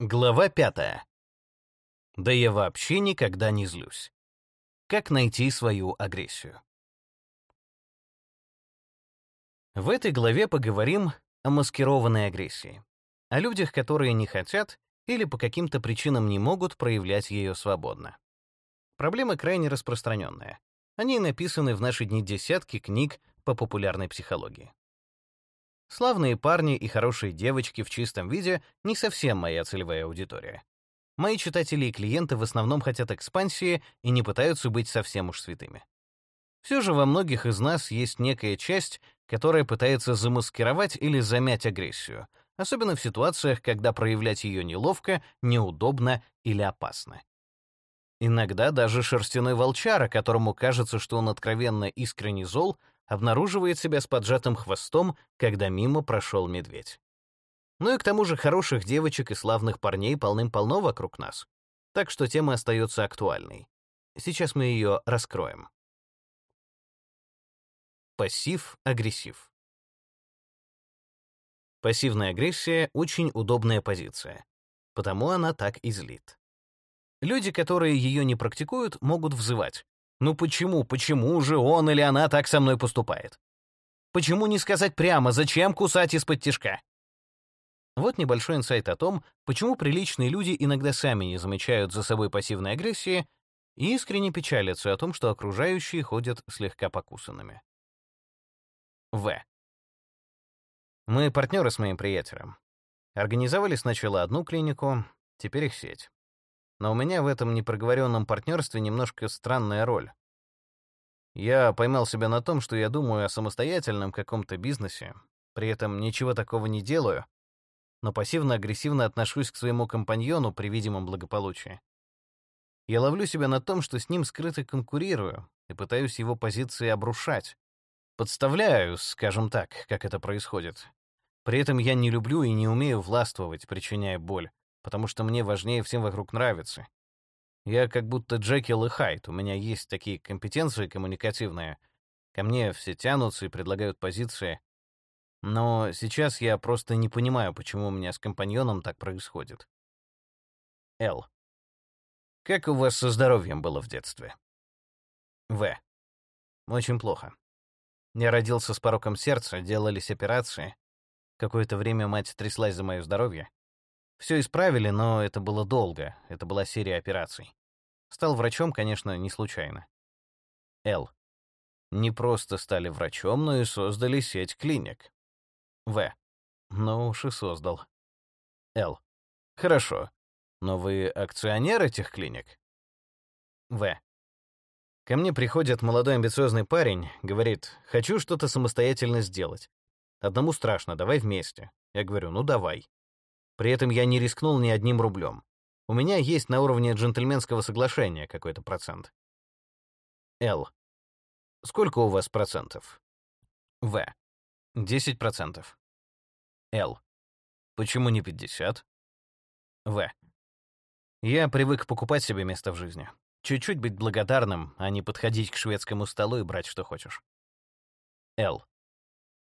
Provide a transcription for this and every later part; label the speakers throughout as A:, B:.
A: Глава пятая. Да я вообще никогда не злюсь. Как найти свою агрессию? В этой главе поговорим о маскированной агрессии, о людях, которые не хотят или по каким-то причинам не могут проявлять ее свободно. Проблема крайне распространенная. Они написаны в наши дни десятки книг по популярной психологии. Славные парни и хорошие девочки в чистом виде не совсем моя целевая аудитория. Мои читатели и клиенты в основном хотят экспансии и не пытаются быть совсем уж святыми. Все же во многих из нас есть некая часть, которая пытается замаскировать или замять агрессию, особенно в ситуациях, когда проявлять ее неловко, неудобно или опасно. Иногда даже шерстяной волчара, которому кажется, что он откровенно искренне зол, обнаруживает себя с поджатым хвостом, когда мимо прошел медведь. Ну и к тому же хороших девочек и славных парней полным-полно вокруг нас. Так что тема остается актуальной. Сейчас мы ее раскроем. Пассив-агрессив. Пассивная агрессия — очень удобная позиция, потому она так и злит. Люди, которые ее не практикуют, могут взывать. Ну почему, почему же он или она так со мной поступает? Почему не сказать прямо, зачем кусать из-под тишка? Вот небольшой инсайт о том, почему приличные люди иногда сами не замечают за собой пассивной агрессии и искренне печалятся о том, что окружающие ходят слегка покусанными. В. Мы партнеры с моим приятелем. Организовали сначала одну клинику, теперь их сеть. Но у меня в этом непроговоренном партнерстве немножко странная роль. Я поймал себя на том, что я думаю о самостоятельном каком-то бизнесе, при этом ничего такого не делаю, но пассивно-агрессивно отношусь к своему компаньону при видимом благополучии. Я ловлю себя на том, что с ним скрыто конкурирую и пытаюсь его позиции обрушать. Подставляю, скажем так, как это происходит. При этом я не люблю и не умею властвовать, причиняя боль потому что мне важнее всем вокруг нравиться. Я как будто Джекил и Хайд, у меня есть такие компетенции коммуникативные. Ко мне все тянутся и предлагают позиции. Но сейчас я просто не понимаю, почему у меня с компаньоном так происходит. Л. Как у вас со здоровьем было в детстве? В. Очень плохо. Я родился с пороком сердца, делались операции. Какое-то время мать тряслась за мое здоровье. Все исправили, но это было долго, это была серия операций. Стал врачом, конечно, не случайно. Л. Не просто стали врачом, но и создали сеть клиник. В. Ну уж и создал. Л. Хорошо. Но вы акционер этих клиник? В. Ко мне приходит молодой амбициозный парень, говорит, хочу что-то самостоятельно сделать. Одному страшно, давай вместе. Я говорю, ну давай. При этом я не рискнул ни одним рублем. У меня есть на уровне джентльменского соглашения какой-то процент. Л. Сколько у вас процентов? В. 10 процентов. Л. Почему не 50? В. Я привык покупать себе место в жизни. Чуть-чуть быть благодарным, а не подходить к шведскому столу и брать, что хочешь. Л.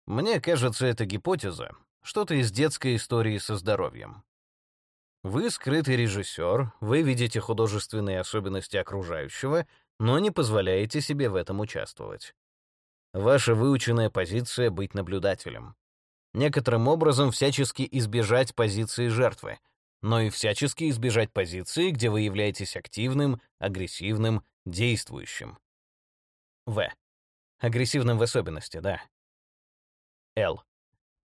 A: Мне кажется, эта гипотеза что-то из детской истории со здоровьем. Вы скрытый режиссер, вы видите художественные особенности окружающего, но не позволяете себе в этом участвовать. Ваша выученная позиция — быть наблюдателем. Некоторым образом всячески избежать позиции жертвы, но и всячески избежать позиции, где вы являетесь активным, агрессивным, действующим. В. Агрессивным в особенности, да. Л.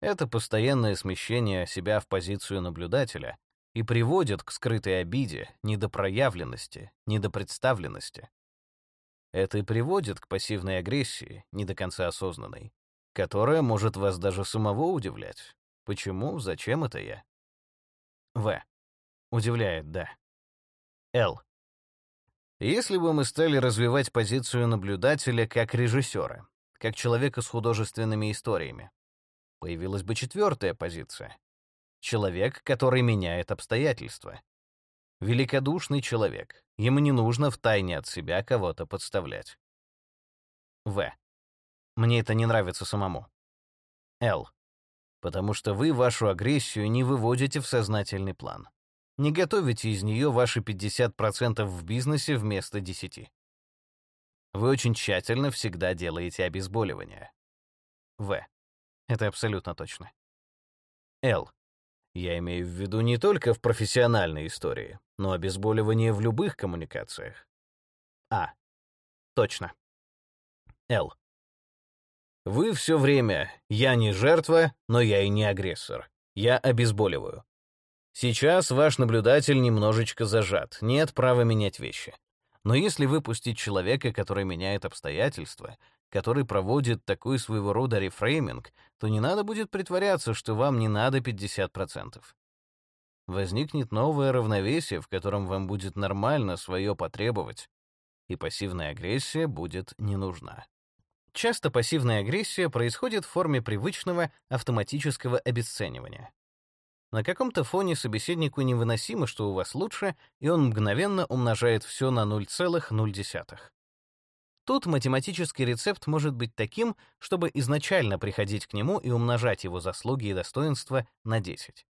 A: Это постоянное смещение себя в позицию наблюдателя и приводит к скрытой обиде, недопроявленности, недопредставленности. Это и приводит к пассивной агрессии, не до конца осознанной, которая может вас даже самого удивлять. Почему, зачем это я? В. Удивляет, да. Л. Если бы мы стали развивать позицию наблюдателя как режиссера, как человека с художественными историями, появилась бы четвертая позиция. Человек, который меняет обстоятельства. Великодушный человек. Ему не нужно втайне от себя кого-то подставлять. В. Мне это не нравится самому. Л. Потому что вы вашу агрессию не выводите в сознательный план. Не готовите из нее ваши 50% в бизнесе вместо 10%. Вы очень тщательно всегда делаете обезболивание. В. Это абсолютно точно. Л. Я имею в виду не только в профессиональной истории, но обезболивание в любых коммуникациях. А. Точно. Л. Вы все время «я не жертва, но я и не агрессор. Я обезболиваю». Сейчас ваш наблюдатель немножечко зажат, нет права менять вещи. Но если выпустить человека, который меняет обстоятельства, который проводит такой своего рода рефрейминг, то не надо будет притворяться, что вам не надо 50%. Возникнет новое равновесие, в котором вам будет нормально свое потребовать, и пассивная агрессия будет не нужна. Часто пассивная агрессия происходит в форме привычного автоматического обесценивания. На каком-то фоне собеседнику невыносимо, что у вас лучше, и он мгновенно умножает все на 0,0. Тут математический рецепт может быть таким, чтобы изначально приходить к нему и умножать его заслуги и достоинства на 10.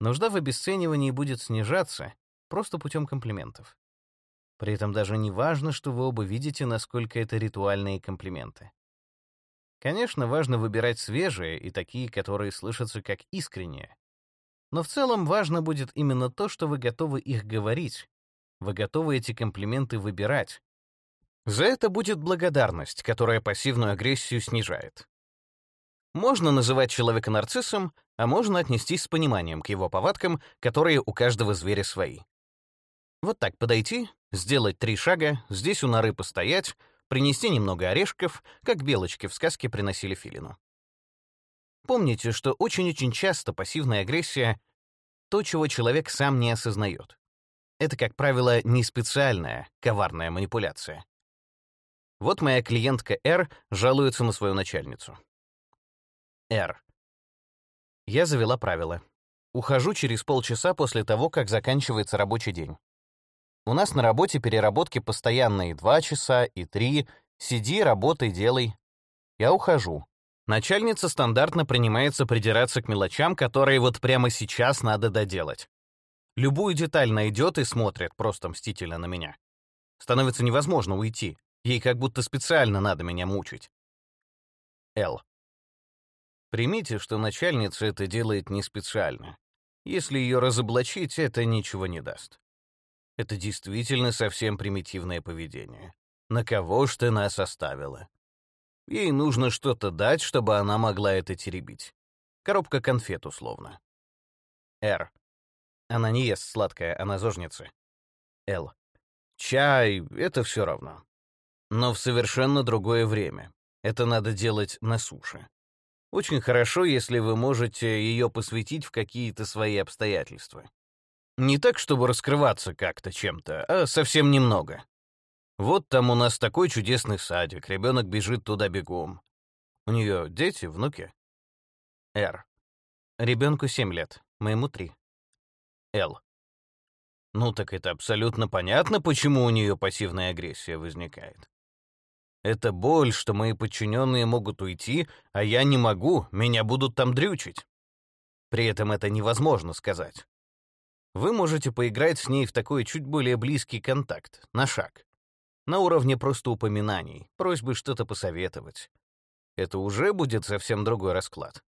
A: Нужда в обесценивании будет снижаться просто путем комплиментов. При этом даже не важно, что вы оба видите, насколько это ритуальные комплименты. Конечно, важно выбирать свежие и такие, которые слышатся как искренние. Но в целом важно будет именно то, что вы готовы их говорить. Вы готовы эти комплименты выбирать. За это будет благодарность, которая пассивную агрессию снижает. Можно называть человека нарциссом, а можно отнестись с пониманием к его повадкам, которые у каждого зверя свои. Вот так подойти, сделать три шага, здесь у норы постоять, принести немного орешков, как белочки в сказке приносили филину. Помните, что очень-очень часто пассивная агрессия — то, чего человек сам не осознает. Это, как правило, не специальная, коварная манипуляция. Вот моя клиентка Р жалуется на свою начальницу. Р. Я завела правило. Ухожу через полчаса после того, как заканчивается рабочий день. У нас на работе переработки постоянные два часа и три. Сиди, работай, делай. Я ухожу. Начальница стандартно принимается придираться к мелочам, которые вот прямо сейчас надо доделать. Любую деталь найдет и смотрит просто мстительно на меня. Становится невозможно уйти. Ей как будто специально надо меня мучить. Л. Примите, что начальница это делает не специально. Если ее разоблачить, это ничего не даст. Это действительно совсем примитивное поведение. На кого ж ты нас оставила? Ей нужно что-то дать, чтобы она могла это теребить. Коробка конфет, условно. Р. Она не ест сладкое, она зожница. Л. Чай — это все равно. Но в совершенно другое время. Это надо делать на суше. Очень хорошо, если вы можете ее посвятить в какие-то свои обстоятельства. Не так, чтобы раскрываться как-то чем-то, а совсем немного. Вот там у нас такой чудесный садик, ребенок бежит туда бегом. У нее дети, внуки? Р. Ребенку семь лет, моему три. Л. Ну так это абсолютно понятно, почему у нее пассивная агрессия возникает. Это боль, что мои подчиненные могут уйти, а я не могу, меня будут там дрючить. При этом это невозможно сказать. Вы можете поиграть с ней в такой чуть более близкий контакт, на шаг на уровне просто упоминаний, просьбы что-то посоветовать. Это уже будет совсем другой расклад.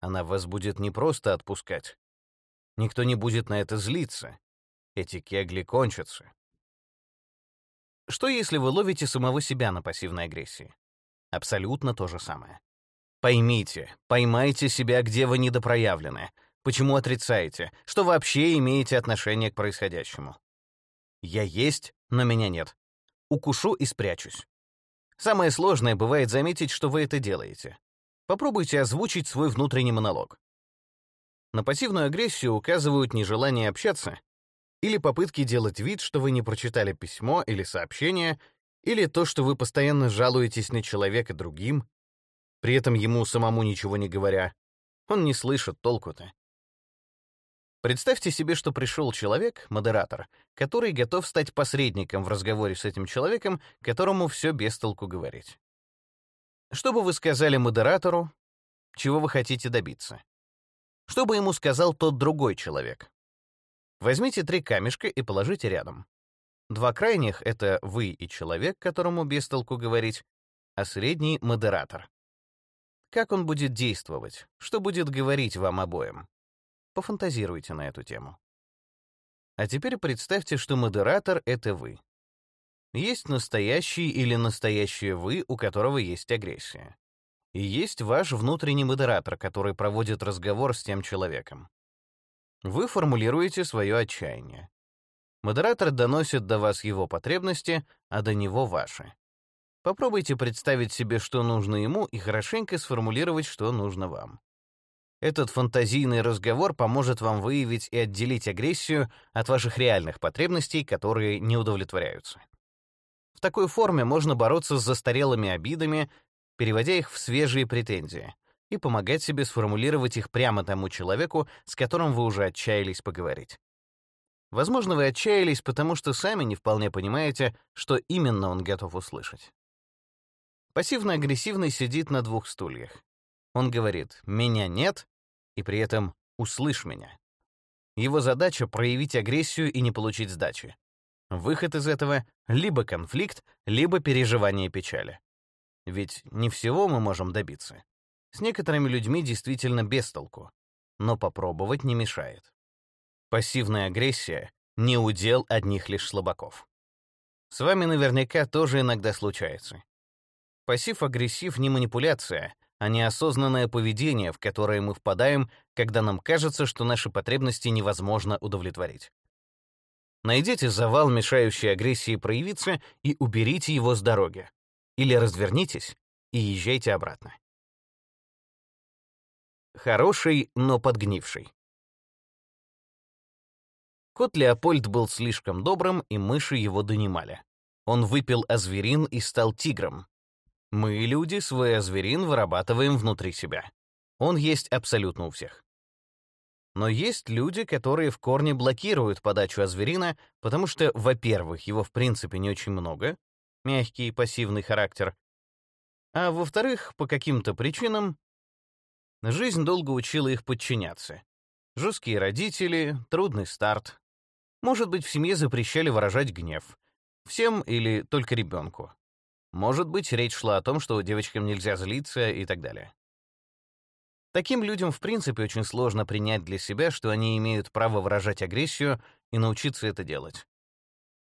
A: Она вас будет не просто отпускать. Никто не будет на это злиться. Эти кегли кончатся. Что если вы ловите самого себя на пассивной агрессии? Абсолютно то же самое. Поймите, поймайте себя, где вы недопроявлены, почему отрицаете, что вообще имеете отношение к происходящему. Я есть, но меня нет укушу и спрячусь. Самое сложное бывает заметить, что вы это делаете. Попробуйте озвучить свой внутренний монолог. На пассивную агрессию указывают нежелание общаться или попытки делать вид, что вы не прочитали письмо или сообщение, или то, что вы постоянно жалуетесь на человека другим, при этом ему самому ничего не говоря. Он не слышит толку-то. Представьте себе, что пришел человек, модератор, который готов стать посредником в разговоре с этим человеком, которому все без толку говорить. Что бы вы сказали модератору, чего вы хотите добиться? Что бы ему сказал тот другой человек? Возьмите три камешка и положите рядом. Два крайних — это вы и человек, которому без толку говорить, а средний — модератор. Как он будет действовать? Что будет говорить вам обоим? Пофантазируйте на эту тему. А теперь представьте, что модератор — это вы. Есть настоящий или настоящее вы, у которого есть агрессия. И есть ваш внутренний модератор, который проводит разговор с тем человеком. Вы формулируете свое отчаяние. Модератор доносит до вас его потребности, а до него ваши. Попробуйте представить себе, что нужно ему, и хорошенько сформулировать, что нужно вам. Этот фантазийный разговор поможет вам выявить и отделить агрессию от ваших реальных потребностей, которые не удовлетворяются. В такой форме можно бороться с застарелыми обидами, переводя их в свежие претензии, и помогать себе сформулировать их прямо тому человеку, с которым вы уже отчаялись поговорить. Возможно, вы отчаялись, потому что сами не вполне понимаете, что именно он готов услышать. Пассивно-агрессивный сидит на двух стульях. Он говорит «меня нет» и при этом «услышь меня». Его задача — проявить агрессию и не получить сдачи. Выход из этого — либо конфликт, либо переживание печали. Ведь не всего мы можем добиться. С некоторыми людьми действительно без толку, но попробовать не мешает. Пассивная агрессия — не удел одних лишь слабаков. С вами наверняка тоже иногда случается. Пассив-агрессив не манипуляция, а неосознанное поведение, в которое мы впадаем, когда нам кажется, что наши потребности невозможно удовлетворить. Найдите завал, мешающий агрессии проявиться, и уберите его с дороги. Или развернитесь и езжайте обратно. Хороший, но подгнивший. Кот Леопольд был слишком добрым, и мыши его донимали. Он выпил азверин и стал тигром, мы, люди, свой азверин вырабатываем внутри себя. Он есть абсолютно у всех. Но есть люди, которые в корне блокируют подачу азверина, потому что, во-первых, его в принципе не очень много, мягкий и пассивный характер, а во-вторых, по каким-то причинам жизнь долго учила их подчиняться. Жесткие родители, трудный старт. Может быть, в семье запрещали выражать гнев. Всем или только ребенку. Может быть, речь шла о том, что девочкам нельзя злиться и так далее. Таким людям, в принципе, очень сложно принять для себя, что они имеют право выражать агрессию и научиться это делать.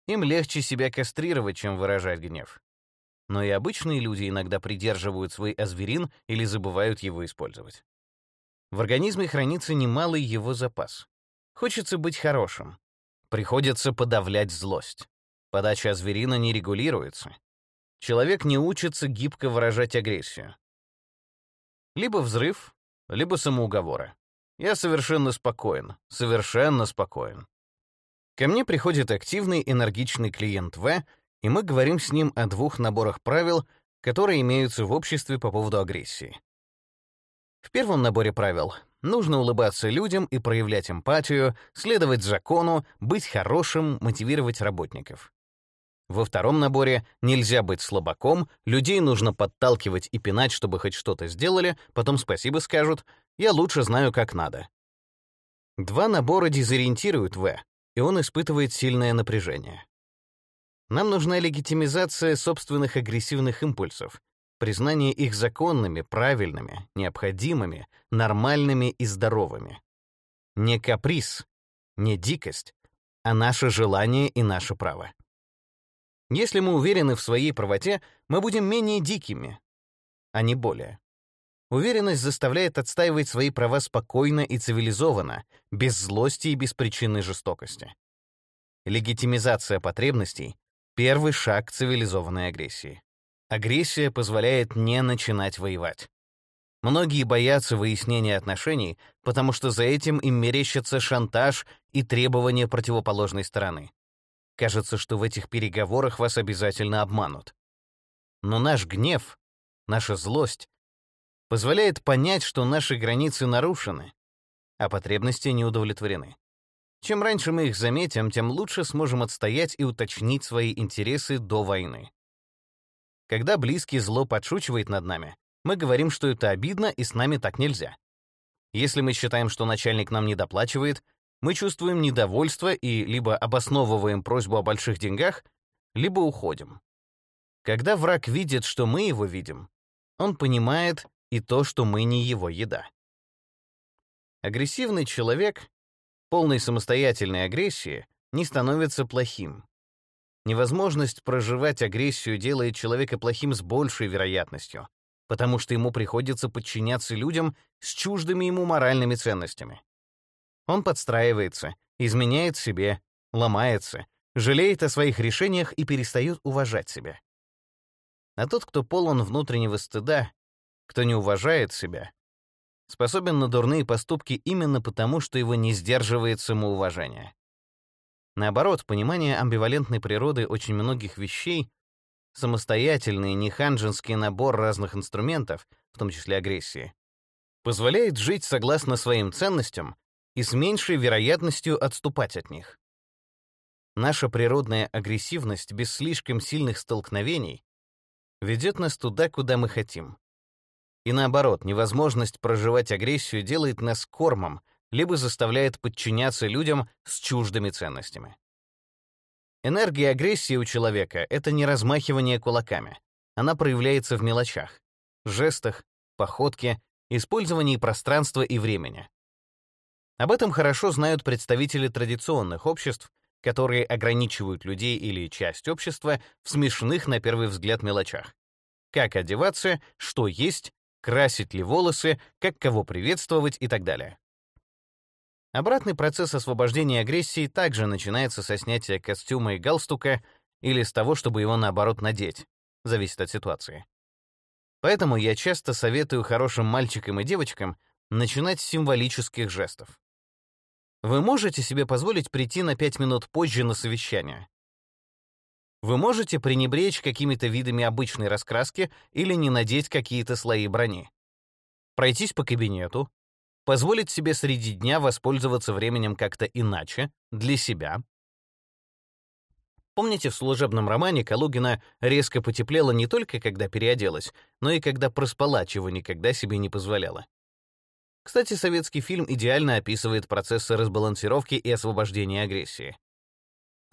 A: Им легче себя кастрировать, чем выражать гнев. Но и обычные люди иногда придерживают свой азверин или забывают его использовать. В организме хранится немалый его запас. Хочется быть хорошим. Приходится подавлять злость. Подача азверина не регулируется человек не учится гибко выражать агрессию. Либо взрыв, либо самоуговоры. Я совершенно спокоен, совершенно спокоен. Ко мне приходит активный, энергичный клиент В, и мы говорим с ним о двух наборах правил, которые имеются в обществе по поводу агрессии. В первом наборе правил нужно улыбаться людям и проявлять эмпатию, следовать закону, быть хорошим, мотивировать работников. Во втором наборе нельзя быть слабаком, людей нужно подталкивать и пинать, чтобы хоть что-то сделали, потом спасибо скажут, я лучше знаю, как надо. Два набора дезориентируют В, и он испытывает сильное напряжение. Нам нужна легитимизация собственных агрессивных импульсов, признание их законными, правильными, необходимыми, нормальными и здоровыми. Не каприз, не дикость, а наше желание и наше право. Если мы уверены в своей правоте, мы будем менее дикими, а не более. Уверенность заставляет отстаивать свои права спокойно и цивилизованно, без злости и беспричинной жестокости. Легитимизация потребностей — первый шаг цивилизованной агрессии. Агрессия позволяет не начинать воевать. Многие боятся выяснения отношений, потому что за этим им мерещится шантаж и требования противоположной стороны. Кажется, что в этих переговорах вас обязательно обманут. Но наш гнев, наша злость позволяет понять, что наши границы нарушены, а потребности не удовлетворены. Чем раньше мы их заметим, тем лучше сможем отстоять и уточнить свои интересы до войны. Когда близкий зло подшучивает над нами, мы говорим, что это обидно и с нами так нельзя. Если мы считаем, что начальник нам не доплачивает, мы чувствуем недовольство и либо обосновываем просьбу о больших деньгах, либо уходим. Когда враг видит, что мы его видим, он понимает и то, что мы не его еда. Агрессивный человек, полный самостоятельной агрессии, не становится плохим. Невозможность проживать агрессию делает человека плохим с большей вероятностью, потому что ему приходится подчиняться людям с чуждыми ему моральными ценностями. Он подстраивается, изменяет себе, ломается, жалеет о своих решениях и перестает уважать себя. А тот, кто полон внутреннего стыда, кто не уважает себя, способен на дурные поступки именно потому, что его не сдерживает самоуважение. Наоборот, понимание амбивалентной природы очень многих вещей, самостоятельный, неханжинский набор разных инструментов, в том числе агрессии, позволяет жить согласно своим ценностям и с меньшей вероятностью отступать от них. Наша природная агрессивность без слишком сильных столкновений ведет нас туда, куда мы хотим. И наоборот, невозможность проживать агрессию делает нас кормом, либо заставляет подчиняться людям с чуждыми ценностями. Энергия агрессии у человека — это не размахивание кулаками. Она проявляется в мелочах, жестах, походке, использовании пространства и времени. Об этом хорошо знают представители традиционных обществ, которые ограничивают людей или часть общества в смешных на первый взгляд мелочах. Как одеваться, что есть, красить ли волосы, как кого приветствовать и так далее. Обратный процесс освобождения агрессии также начинается со снятия костюма и галстука или с того, чтобы его наоборот надеть. Зависит от ситуации. Поэтому я часто советую хорошим мальчикам и девочкам начинать с символических жестов. Вы можете себе позволить прийти на 5 минут позже на совещание. Вы можете пренебречь какими-то видами обычной раскраски или не надеть какие-то слои брони. Пройтись по кабинету, позволить себе среди дня воспользоваться временем как-то иначе, для себя. Помните, в служебном романе Калугина резко потеплело не только когда переоделась, но и когда проспала, чего никогда себе не позволяла. Кстати, советский фильм идеально описывает процессы разбалансировки и освобождения агрессии.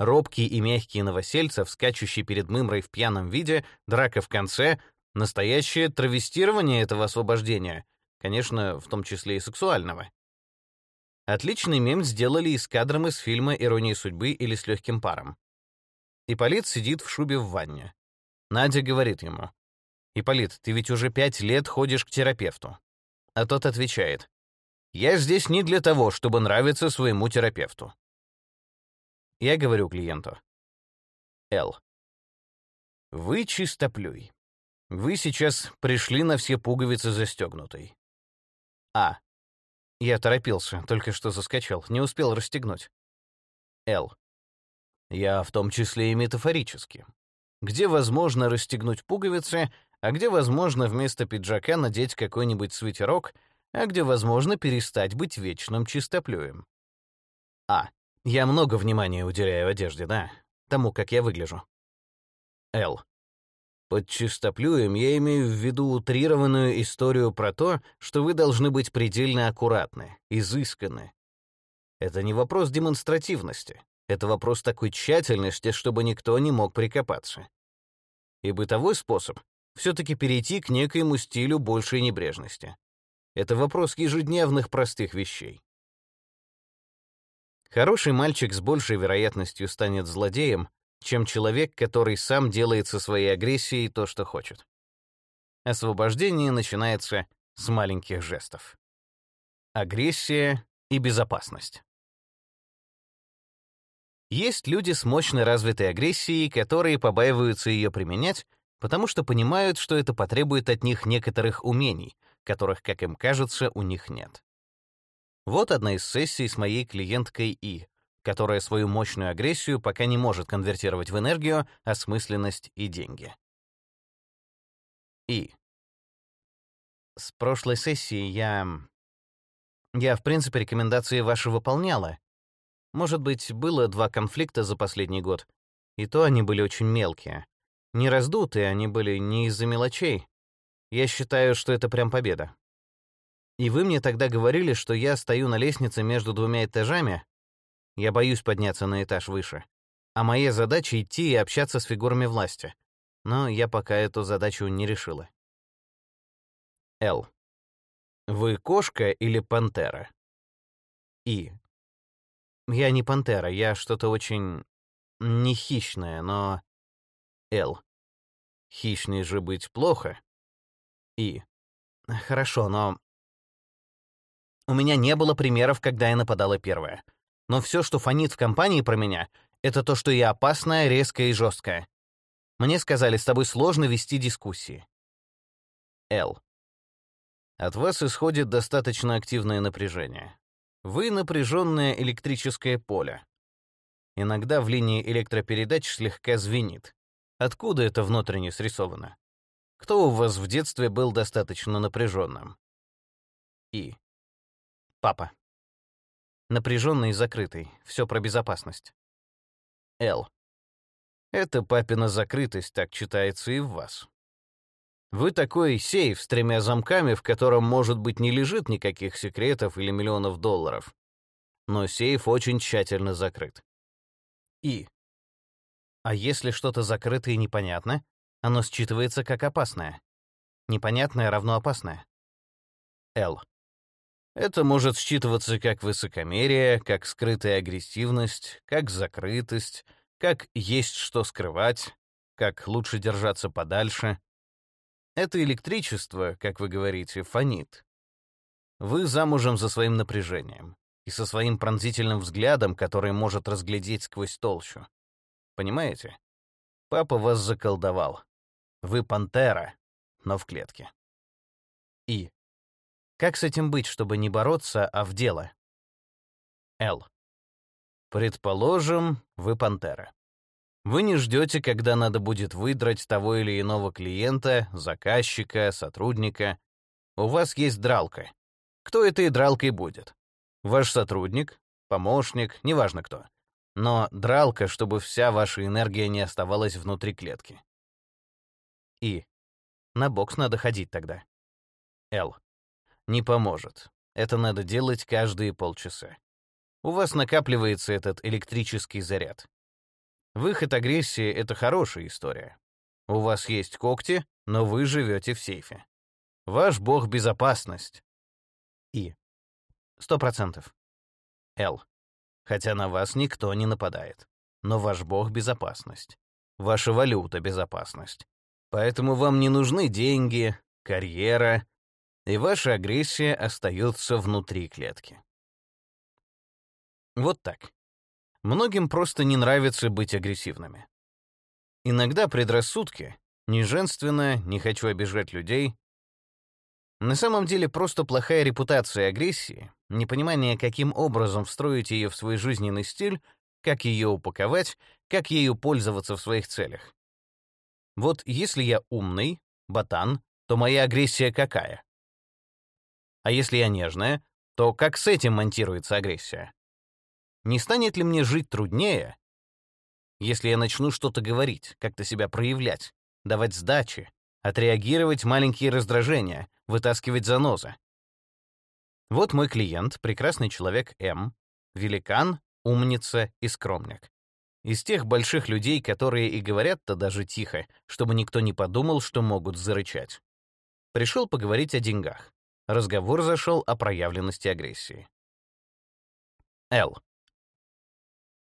A: Робкий и мягкий новосельцев, скачущий перед Мымрой в пьяном виде, драка в конце — настоящее травестирование этого освобождения, Конечно, в том числе и сексуального. Отличный мем сделали и с кадром из фильма «Ирония судьбы» или «С легким паром». Ипполит сидит в шубе в ванне. Надя говорит ему, «Ипполит, ты ведь уже пять лет ходишь к терапевту». А тот отвечает, «Я здесь не для того, чтобы нравиться своему терапевту». Я говорю клиенту, «Л, вы чистоплюй. Вы сейчас пришли на все пуговицы застегнутой. А. Я торопился, только что заскочил, не успел расстегнуть. Л. Я в том числе и метафорически. Где возможно расстегнуть пуговицы, а где возможно вместо пиджака надеть какой-нибудь свитерок, а где возможно перестать быть вечным чистоплюем. А. Я много внимания уделяю одежде, да, тому, как я выгляжу. Л. Под чистоплюем я имею в виду утрированную историю про то, что вы должны быть предельно аккуратны, изысканны. Это не вопрос демонстративности. Это вопрос такой тщательности, чтобы никто не мог прикопаться. И бытовой способ — все-таки перейти к некоему стилю большей небрежности. Это вопрос ежедневных простых вещей. Хороший мальчик с большей вероятностью станет злодеем, чем человек, который сам делает со своей агрессией то, что хочет. Освобождение начинается с маленьких жестов. Агрессия и безопасность. Есть люди с мощно развитой агрессией, которые побаиваются ее применять, потому что понимают, что это потребует от них некоторых умений, которых, как им кажется, у них нет. Вот одна из сессий с моей клиенткой И, которая свою мощную агрессию пока не может конвертировать в энергию, осмысленность и деньги. И. С прошлой сессии я... Я, в принципе, рекомендации ваши выполняла. Может быть, было два конфликта за последний год, и то они были очень мелкие. Не раздутые, они были не из-за мелочей. Я считаю, что это прям победа. И вы мне тогда говорили, что я стою на лестнице между двумя этажами, Я боюсь подняться на этаж выше. А моя задача — идти и общаться с фигурами власти. Но я пока эту задачу не решила. Л. Вы кошка или пантера? И. Я не пантера, я что-то очень... не хищное, но... Л. Хищный же быть плохо. И. Хорошо, но... У меня не было примеров, когда я нападала первая. Но все, что фонит в компании про меня, это то, что я опасная, резкая и жесткая. Мне сказали, с тобой сложно вести дискуссии. Л. От вас исходит достаточно активное напряжение. Вы напряженное электрическое поле. Иногда в линии электропередач слегка звенит. Откуда это внутренне срисовано? Кто у вас в детстве был достаточно напряженным? И. Папа. Напряженный и закрытый. Все про безопасность. Л. Это папина закрытость, так читается и в вас. Вы такой сейф с тремя замками, в котором, может быть, не лежит никаких секретов или миллионов долларов. Но сейф очень тщательно закрыт. И. А если что-то закрыто и непонятно, оно считывается как опасное. Непонятное равно опасное. Л. Это может считываться как высокомерие, как скрытая агрессивность, как закрытость, как есть что скрывать, как лучше держаться подальше. Это электричество, как вы говорите, фонит. Вы замужем за своим напряжением и со своим пронзительным взглядом, который может разглядеть сквозь толщу. Понимаете? Папа вас заколдовал. Вы пантера, но в клетке. И. Как с этим быть, чтобы не бороться, а в дело? Л. Предположим, вы пантера. Вы не ждете, когда надо будет выдрать того или иного клиента, заказчика, сотрудника. У вас есть дралка. Кто этой дралкой будет? Ваш сотрудник, помощник, неважно кто. Но дралка, чтобы вся ваша энергия не оставалась внутри клетки. И. На бокс надо ходить тогда. Л. Не поможет. Это надо делать каждые полчаса. У вас накапливается этот электрический заряд. Выход агрессии — это хорошая история. У вас есть когти, но вы живете в сейфе. Ваш бог — безопасность. И. Сто процентов. Л. Хотя на вас никто не нападает. Но ваш бог — безопасность. Ваша валюта — безопасность. Поэтому вам не нужны деньги, карьера, и ваша агрессия остается внутри клетки. Вот так. Многим просто не нравится быть агрессивными. Иногда предрассудки, не женственно, не хочу обижать людей, на самом деле просто плохая репутация агрессии, непонимание, каким образом встроить ее в свой жизненный стиль, как ее упаковать, как ею пользоваться в своих целях. Вот если я умный, ботан, то моя агрессия какая? А если я нежная, то как с этим монтируется агрессия? Не станет ли мне жить труднее, если я начну что-то говорить, как-то себя проявлять, давать сдачи, отреагировать маленькие раздражения, вытаскивать занозы? Вот мой клиент, прекрасный человек М, великан, умница и скромник. Из тех больших людей, которые и говорят-то даже тихо, чтобы никто не подумал, что могут зарычать. Пришел поговорить о деньгах. Разговор зашел о проявленности агрессии. Л.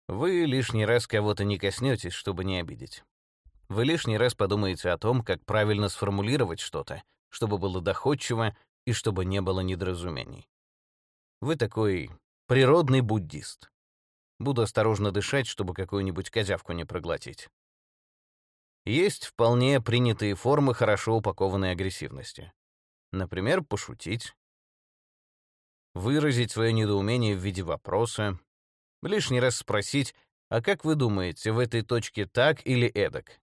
A: Вы лишний раз кого-то не коснетесь, чтобы не обидеть. Вы лишний раз подумаете о том, как правильно сформулировать что-то, чтобы было доходчиво и чтобы не было недоразумений. Вы такой природный буддист. Буду осторожно дышать, чтобы какую-нибудь козявку не проглотить. Есть вполне принятые формы хорошо упакованной агрессивности. Например, пошутить, выразить свое недоумение в виде вопроса, Лишний раз спросить, а как вы думаете, в этой точке так или эдак?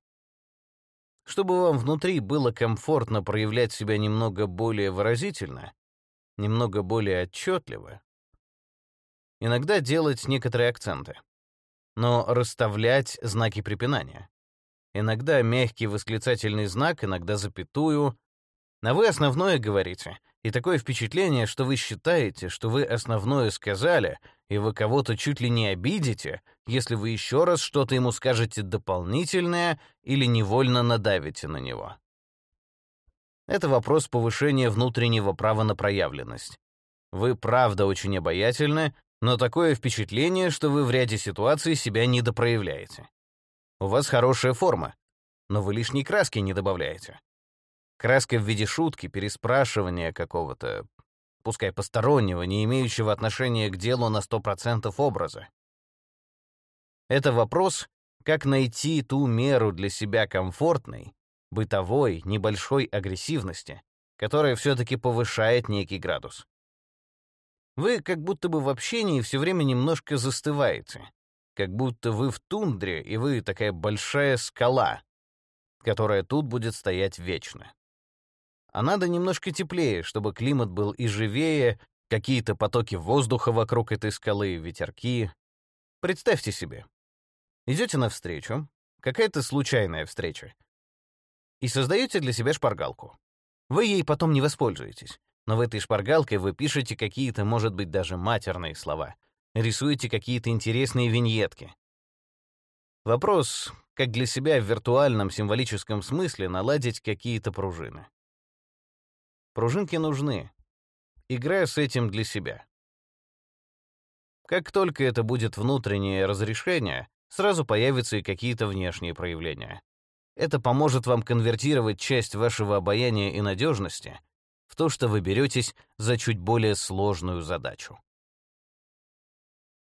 A: Чтобы вам внутри было комфортно проявлять себя немного более выразительно, немного более отчетливо, иногда делать некоторые акценты, но расставлять знаки препинания. Иногда мягкий восклицательный знак, иногда запятую. А вы основное говорите, и такое впечатление, что вы считаете, что вы основное сказали, и вы кого-то чуть ли не обидите, если вы еще раз что-то ему скажете дополнительное или невольно надавите на него. Это вопрос повышения внутреннего права на проявленность. Вы правда очень обаятельны, но такое впечатление, что вы в ряде ситуаций себя не допроявляете. У вас хорошая форма, но вы лишней краски не добавляете. Краска в виде шутки, переспрашивания какого-то, пускай постороннего, не имеющего отношения к делу на 100% образа. Это вопрос, как найти ту меру для себя комфортной, бытовой, небольшой агрессивности, которая все-таки повышает некий градус. Вы как будто бы в общении все время немножко застываете, как будто вы в тундре, и вы такая большая скала, которая тут будет стоять вечно. А надо немножко теплее, чтобы климат был и живее, какие-то потоки воздуха вокруг этой скалы, ветерки. Представьте себе. Идете навстречу, какая-то случайная встреча, и создаете для себя шпаргалку. Вы ей потом не воспользуетесь, но в этой шпаргалке вы пишете какие-то, может быть, даже матерные слова, рисуете какие-то интересные виньетки. Вопрос, как для себя в виртуальном символическом смысле наладить какие-то пружины. Пружинки нужны. Играю с этим для себя. Как только это будет внутреннее разрешение, сразу появятся и какие-то внешние проявления. Это поможет вам конвертировать часть вашего обаяния и надежности в то, что вы беретесь за чуть более сложную задачу.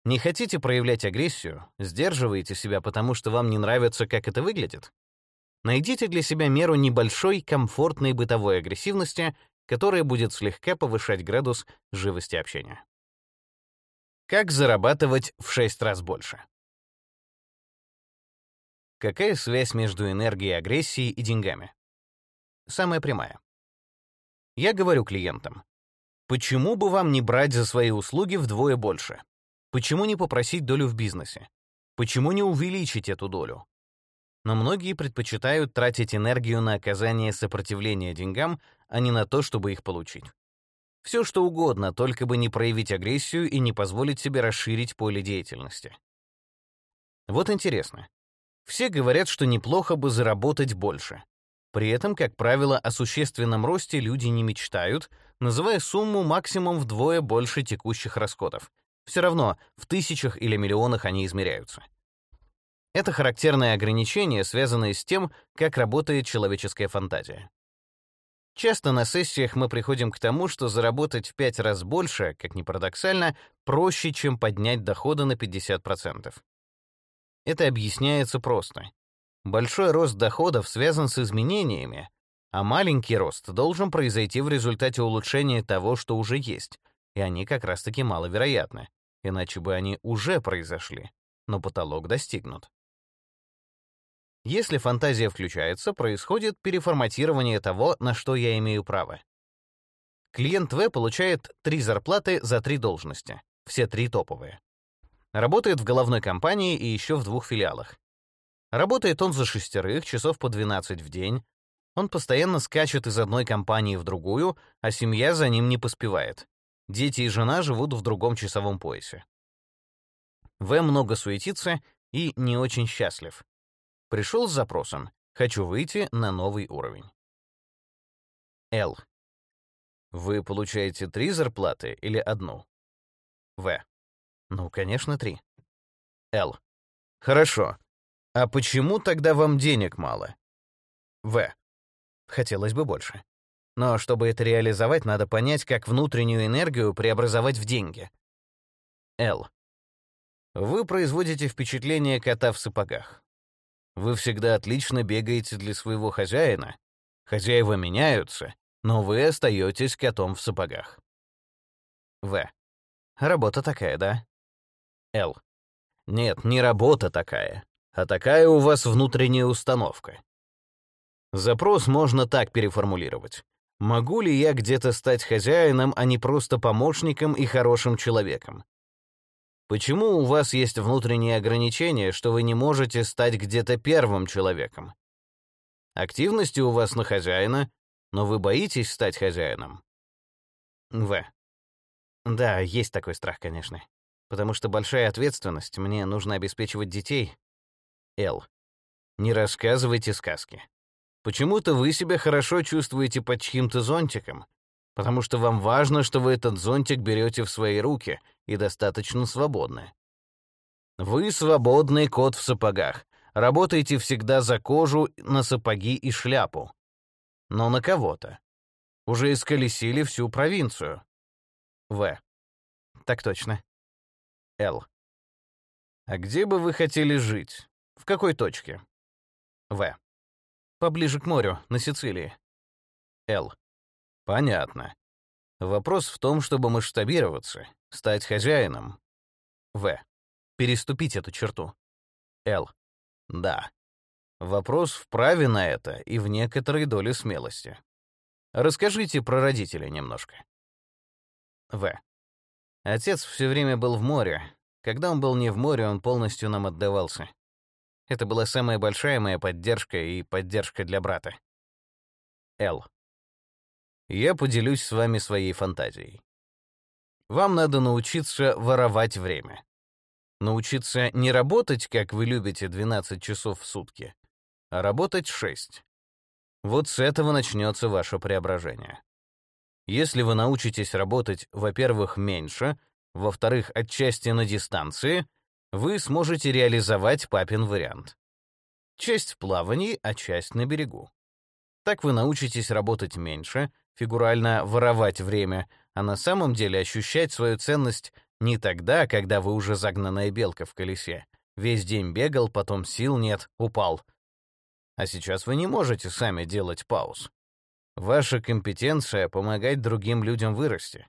A: Не хотите проявлять агрессию, сдерживаете себя, потому что вам не нравится, как это выглядит? Найдите для себя меру небольшой, комфортной бытовой агрессивности, которая будет слегка повышать градус живости общения. Как зарабатывать в 6 раз больше? Какая связь между энергией агрессии и деньгами? Самая прямая. Я говорю клиентам, почему бы вам не брать за свои услуги вдвое больше? Почему не попросить долю в бизнесе? Почему не увеличить эту долю? Но многие предпочитают тратить энергию на оказание сопротивления деньгам, а не на то, чтобы их получить. Все что угодно, только бы не проявить агрессию и не позволить себе расширить поле деятельности. Вот интересно. Все говорят, что неплохо бы заработать больше. При этом, как правило, о существенном росте люди не мечтают, называя сумму максимум вдвое больше текущих расходов. Все равно в тысячах или миллионах они измеряются. Это характерное ограничение, связанное с тем, как работает человеческая фантазия. Часто на сессиях мы приходим к тому, что заработать в пять раз больше, как ни парадоксально, проще, чем поднять доходы на 50%. Это объясняется просто. Большой рост доходов связан с изменениями, а маленький рост должен произойти в результате улучшения того, что уже есть, и они как раз-таки маловероятны, иначе бы они уже произошли, но потолок достигнут. Если фантазия включается, происходит переформатирование того, на что я имею право. Клиент В получает три зарплаты за три должности, все три топовые. Работает в головной компании и еще в двух филиалах. Работает он за шестерых, часов по 12 в день. Он постоянно скачет из одной компании в другую, а семья за ним не поспевает. Дети и жена живут в другом часовом поясе. В много суетится и не очень счастлив. Пришел с запросом «Хочу выйти на новый уровень». Л. Вы получаете три зарплаты или одну? В. Ну, конечно, три. Л. Хорошо. А почему тогда вам денег мало? В. Хотелось бы больше. Но чтобы это реализовать, надо понять, как внутреннюю энергию преобразовать в деньги. Л. Вы производите впечатление кота в сапогах. Вы всегда отлично бегаете для своего хозяина. Хозяева меняются, но вы остаетесь котом в сапогах. В. Работа такая, да? Л. Нет, не работа такая, а такая у вас внутренняя установка. Запрос можно так переформулировать. Могу ли я где-то стать хозяином, а не просто помощником и хорошим человеком? Почему у вас есть внутренние ограничения, что вы не можете стать где-то первым человеком? Активности у вас на хозяина, но вы боитесь стать хозяином. В. Да, есть такой страх, конечно Потому что большая ответственность, мне нужно обеспечивать детей. Л. Не рассказывайте сказки. Почему-то вы себя хорошо чувствуете под чьим-то зонтиком, потому что вам важно, что вы этот зонтик берете в свои руки и достаточно свободны. Вы свободный кот в сапогах. Работаете всегда за кожу, на сапоги и шляпу. Но на кого-то. Уже исколесили всю провинцию. В. Так точно. Л. А где бы вы хотели жить? В какой точке? В. Поближе к морю, на Сицилии. Л. Понятно. Вопрос в том, чтобы масштабироваться, стать хозяином. В. Переступить эту черту. Л. Да. Вопрос в праве на это и в некоторой доле смелости. Расскажите про родителей немножко. В. Отец все время был в море. Когда он был не в море, он полностью нам отдавался. Это была самая большая моя поддержка и поддержка для брата. Л. Я поделюсь с вами своей фантазией. Вам надо научиться воровать время. Научиться не работать, как вы любите, 12 часов в сутки, а работать 6. Вот с этого начнется ваше преображение. Если вы научитесь работать, во-первых, меньше, во-вторых, отчасти на дистанции, вы сможете реализовать папин вариант. Часть в плавании, а часть на берегу. Так вы научитесь работать меньше, фигурально воровать время, а на самом деле ощущать свою ценность не тогда, когда вы уже загнанная белка в колесе. Весь день бегал, потом сил нет, упал. А сейчас вы не можете сами делать пауз. Ваша компетенция — помогать другим людям вырасти.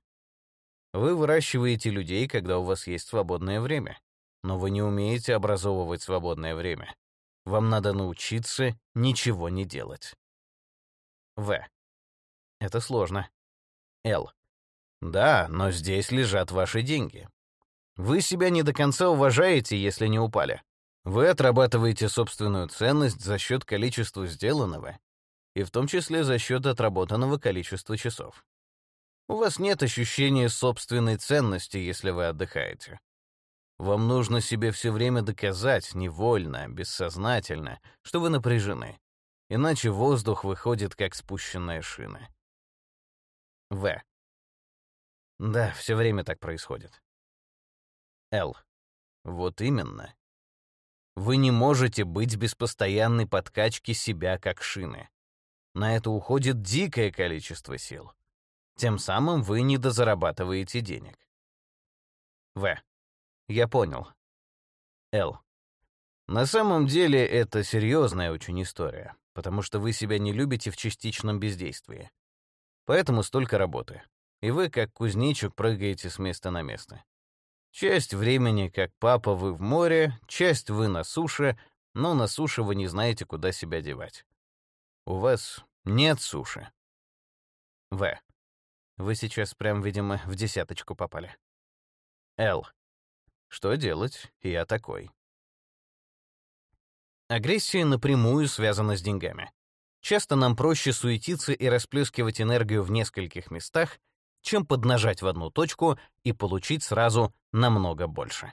A: Вы выращиваете людей, когда у вас есть свободное время но вы не умеете образовывать свободное время. Вам надо научиться ничего не делать. В. Это сложно. Л. Да, но здесь лежат ваши деньги. Вы себя не до конца уважаете, если не упали. Вы отрабатываете собственную ценность за счет количества сделанного, и в том числе за счет отработанного количества часов. У вас нет ощущения собственной ценности, если вы отдыхаете. Вам нужно себе все время доказать, невольно, бессознательно, что вы напряжены. Иначе воздух выходит, как спущенная шина. В. Да, все время так происходит. Л. Вот именно. Вы не можете быть без постоянной подкачки себя как шины. На это уходит дикое количество сил. Тем самым вы не дозарабатываете денег. В. Я понял. Л. На самом деле это серьезная очень история, потому что вы себя не любите в частичном бездействии. Поэтому столько работы. И вы, как кузнечик, прыгаете с места на место. Часть времени, как папа, вы в море, часть вы на суше, но на суше вы не знаете, куда себя девать. У вас нет суши. В. Вы сейчас прям, видимо, в десяточку попали. Л. Что делать? Я такой. Агрессия напрямую связана с деньгами. Часто нам проще суетиться и расплескивать энергию в нескольких местах, чем поднажать в одну точку и получить сразу намного больше.